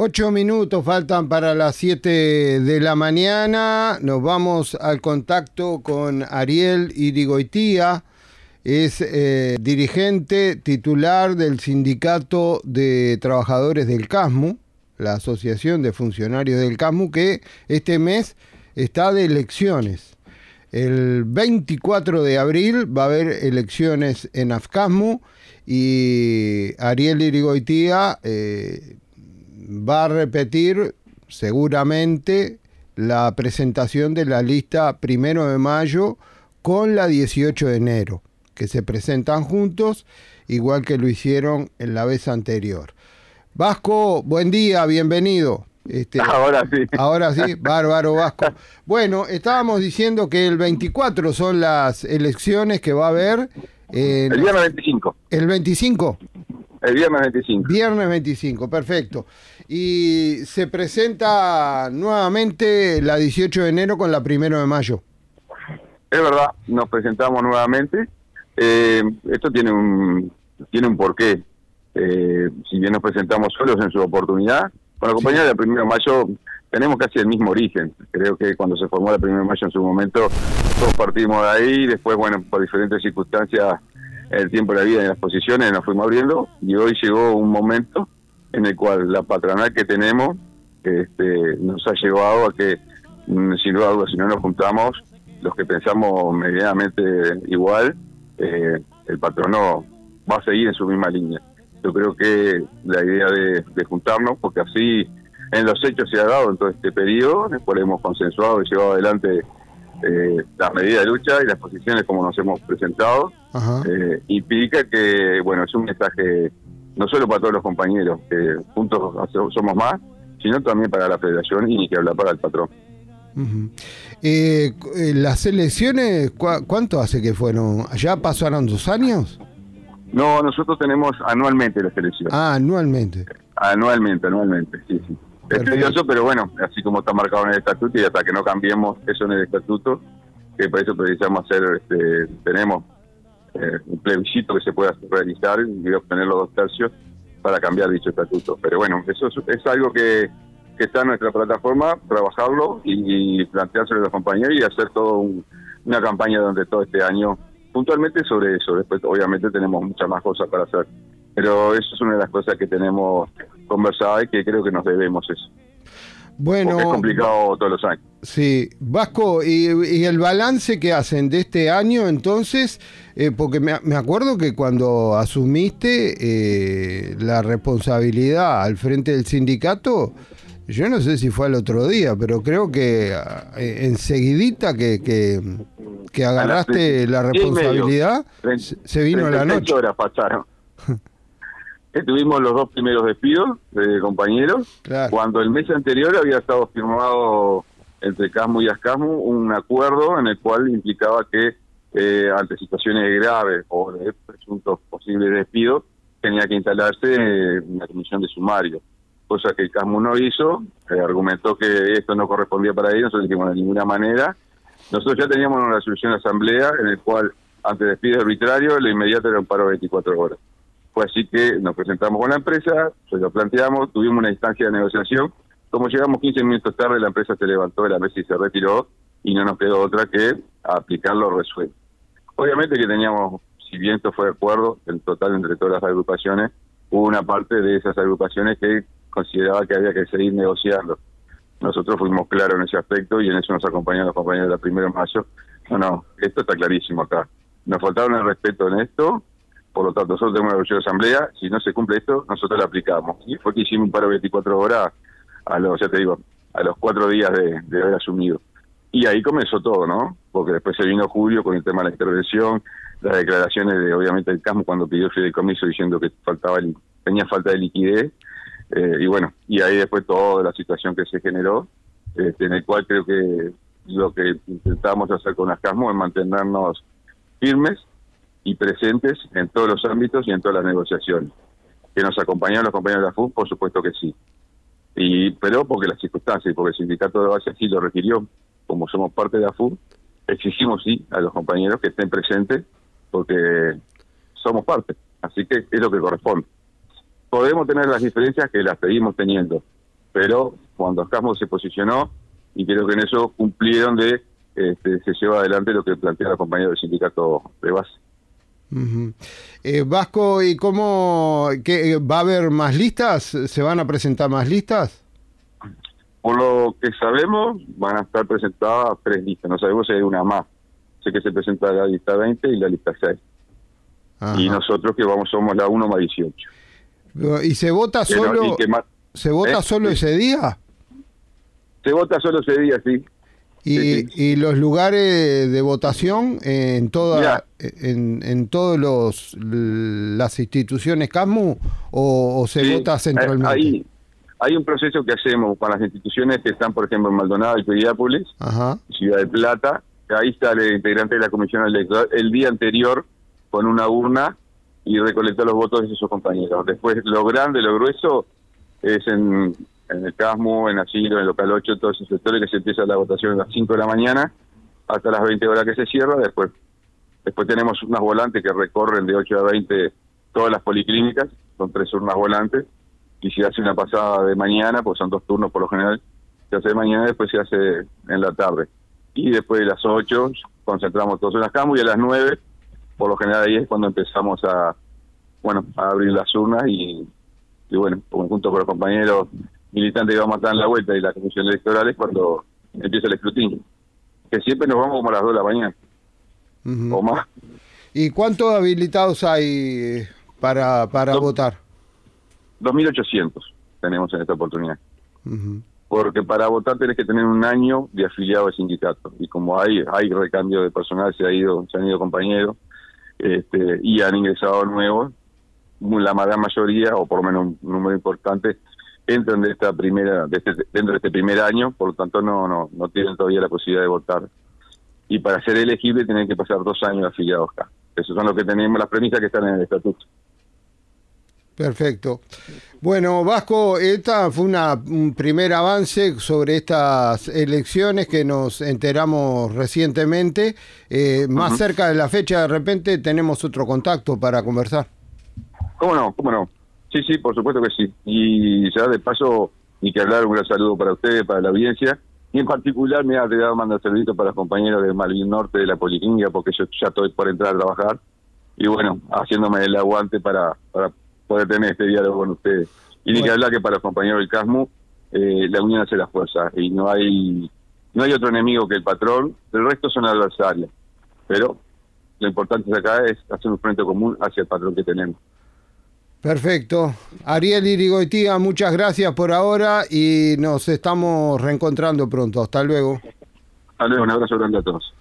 Ocho minutos faltan para las siete de la mañana. Nos vamos al contacto con Ariel Irigoitía. Es eh, dirigente titular del Sindicato de Trabajadores del CASMU, la Asociación de Funcionarios del CASMU, que este mes está de elecciones. El 24 de abril va a haber elecciones en AFCASMU y Ariel Irigoitía eh, va a repetir seguramente la presentación de la lista primero de mayo con la 18 de enero, que se presentan juntos, igual que lo hicieron en la vez anterior. Vasco, buen día, bienvenido. Este, ahora sí. Ahora sí, bárbaro Vasco. Bueno, estábamos diciendo que el 24 son las elecciones que va a haber. el viernes 25. ¿El 25? El viernes 25. Viernes 25, perfecto. Y se presenta nuevamente la 18 de enero con la 1 de mayo. Es verdad, nos presentamos nuevamente. Eh, esto tiene un, tiene un porqué. Eh, si bien nos presentamos solos en su oportunidad, con la compañía de la 1 de mayo tenemos casi el mismo origen. Creo que cuando se formó la 1 de mayo en su momento, todos partimos de ahí, después, bueno, por diferentes circunstancias el tiempo de la vida y las posiciones nos fuimos abriendo y hoy llegó un momento en el cual la patronal que tenemos este, nos ha llevado a que, mm, sin duda si no nos juntamos, los que pensamos medianamente igual, eh, el patrono va a seguir en su misma línea. Yo creo que la idea de, juntarnos, porque así en los hechos se ha dado en todo este periodo, después hemos consensuado y llevado adelante eh, las medidas de lucha y las posiciones como nos hemos presentado, eh, implica que, bueno, es un mensaje no solo para todos los compañeros, que juntos somos más, sino también para la federación y que habla para el patrón. Eh, eh, ¿Las elecciones, cuánto hace que fueron? ¿Ya pasaron dos años? No, nosotros tenemos anualmente las elecciones. Ah, anualmente. Anualmente, anualmente, sí, sí. Es curioso, pero bueno, así como está marcado en el estatuto y hasta que no cambiemos eso en el estatuto, que por eso precisamos hacer, este, tenemos eh, un plebiscito que se pueda realizar y obtener los dos tercios para cambiar dicho estatuto. Pero bueno, eso es, algo que, está en nuestra plataforma, trabajarlo y, planteárselo a los compañeros y hacer todo una campaña donde todo este año, puntualmente sobre eso. Después, obviamente, tenemos muchas más cosas para hacer. Pero eso es una de las cosas que tenemos conversada y que creo que nos debemos eso. Bueno, es complicado todos los años. Sí, Vasco, y, el balance que hacen de este año entonces, eh, porque me, acuerdo que cuando asumiste eh, la responsabilidad al frente del sindicato, yo no sé si fue el otro día, pero creo que eh, enseguidita que, que, agarraste la responsabilidad, se vino la noche. horas pasaron. tuvimos los dos primeros despidos de compañeros, cuando el mes anterior había estado firmado entre CASMU y ASCASMU un acuerdo en el cual implicaba que eh, ante situaciones graves o de presuntos posibles despidos tenía que instalarse una comisión de sumario, cosa que el CASMU no hizo, eh, argumentó que esto no correspondía para ellos, nosotros dijimos de ninguna manera. Nosotros ya teníamos una resolución de asamblea en el cual ante despido arbitrario lo inmediato era un paro de 24 horas así que nos presentamos con la empresa, se lo planteamos, tuvimos una instancia de negociación. Como llegamos 15 minutos tarde, la empresa se levantó de la mesa y se retiró y no nos quedó otra que aplicar lo resuelto. Obviamente que teníamos, si bien esto fue de acuerdo, en total entre todas las agrupaciones, hubo una parte de esas agrupaciones que consideraba que había que seguir negociando. Nosotros fuimos claros en ese aspecto y en eso nos acompañaron los compañeros de la primera de mayo. No, no, esto está clarísimo acá. Nos faltaron el respeto en esto, por lo tanto, nosotros tenemos una reunión de asamblea, si no se cumple esto, nosotros lo aplicamos. Y fue que hicimos un paro de 24 horas a los, ya te digo, a los cuatro días de, haber asumido. Y ahí comenzó todo, ¿no? Porque después se vino Julio con el tema de la intervención, las declaraciones de, obviamente, el CASMO cuando pidió el fideicomiso diciendo que faltaba tenía falta de liquidez. Eh, y bueno, y ahí después toda la situación que se generó, este, en el cual creo que lo que intentamos hacer con las CASMO es mantenernos firmes y presentes en todos los ámbitos y en todas las negociaciones. ¿Que nos acompañaron los compañeros de la? Por supuesto que sí. Y, pero porque las circunstancias y porque el sindicato de base sí lo requirió, como somos parte de la exigimos sí a los compañeros que estén presentes porque somos parte. Así que es lo que corresponde. Podemos tener las diferencias que las seguimos teniendo, pero cuando Casmo se posicionó, y creo que en eso cumplieron de este, se lleva adelante lo que plantea la compañía del sindicato de base. Eh, Vasco, ¿y cómo que, va a haber más listas? ¿Se van a presentar más listas? Por lo que sabemos, van a estar presentadas tres listas. No sabemos si hay una más. Sé que se presenta la lista 20 y la lista 6. Y nosotros que vamos somos la 1 más 18. ¿Y se vota solo, ¿se vota ¿Eh? solo ese día? Se vota solo ese día, sí. Y, los lugares de votación en toda en, en todos los las instituciones CASMU o, se vota centralmente hay, hay un proceso que hacemos para las instituciones que están por ejemplo en Maldonado y Piriápolis Ciudad de Plata ahí está el integrante de la comisión electoral el día anterior con una urna y recolectó los votos de sus compañeros. Después lo grande lo grueso es en en el Casmo, en Asilo, en Local 8, todos esos sectores que se empieza la votación a las 5 de la mañana hasta las 20 horas que se cierra. Después después tenemos unas volantes que recorren de 8 a 20 todas las policlínicas, son tres urnas volantes. Y si hace una pasada de mañana, pues son dos turnos por lo general, se hace mañana y después se hace en la tarde. Y después de las 8 concentramos todos en las Casmo y a las 9, por lo general ahí es cuando empezamos a, bueno, a abrir las urnas y, y bueno, junto con los compañeros militante que vamos a estar en la vuelta y la comisión electoral es cuando empieza el escrutinio. Que siempre nos vamos como a las 2 de la mañana. O más. ¿Y cuántos habilitados hay eh, para, para votar? 2.800 tenemos en esta oportunidad. Porque para votar tenés que tener un año de afiliado al sindicato. Y como hay hay recambio de personal, se, ha ido, se han ido compañeros este, y han ingresado nuevos, la gran mayoría, o por lo menos un número importante, entran de esta primera, de este, dentro de este primer año, por lo tanto no, no, no tienen todavía la posibilidad de votar. Y para ser elegible tienen que pasar dos años afiliados acá. Esos son los que tenemos, las premisas que están en el estatuto. Perfecto. Bueno, Vasco, esta fue una, un primer avance sobre estas elecciones que nos enteramos recientemente. Eh, más cerca de la fecha, de repente, tenemos otro contacto para conversar. ¿Cómo no? ¿Cómo no? Sí, sí, por supuesto que sí. Y ya de paso, ni que hablar, un gran saludo para ustedes, para la audiencia. Y en particular me ha dado mandar saludito para los compañeros de Malvin Norte de la Policlínica, porque yo ya estoy por entrar a trabajar. Y bueno, haciéndome el aguante para, para poder tener este diálogo con ustedes. Y ni que hablar que para los compañeros del CASMU, eh, la unión hace la fuerza. Y no hay no hay otro enemigo que el patrón, el resto son adversarios. Pero lo importante acá es hacer un frente común hacia el patrón que tenemos. Perfecto. Ariel Irigoitía, muchas gracias por ahora y nos estamos reencontrando pronto. Hasta luego. Hasta luego, un abrazo grande a todos.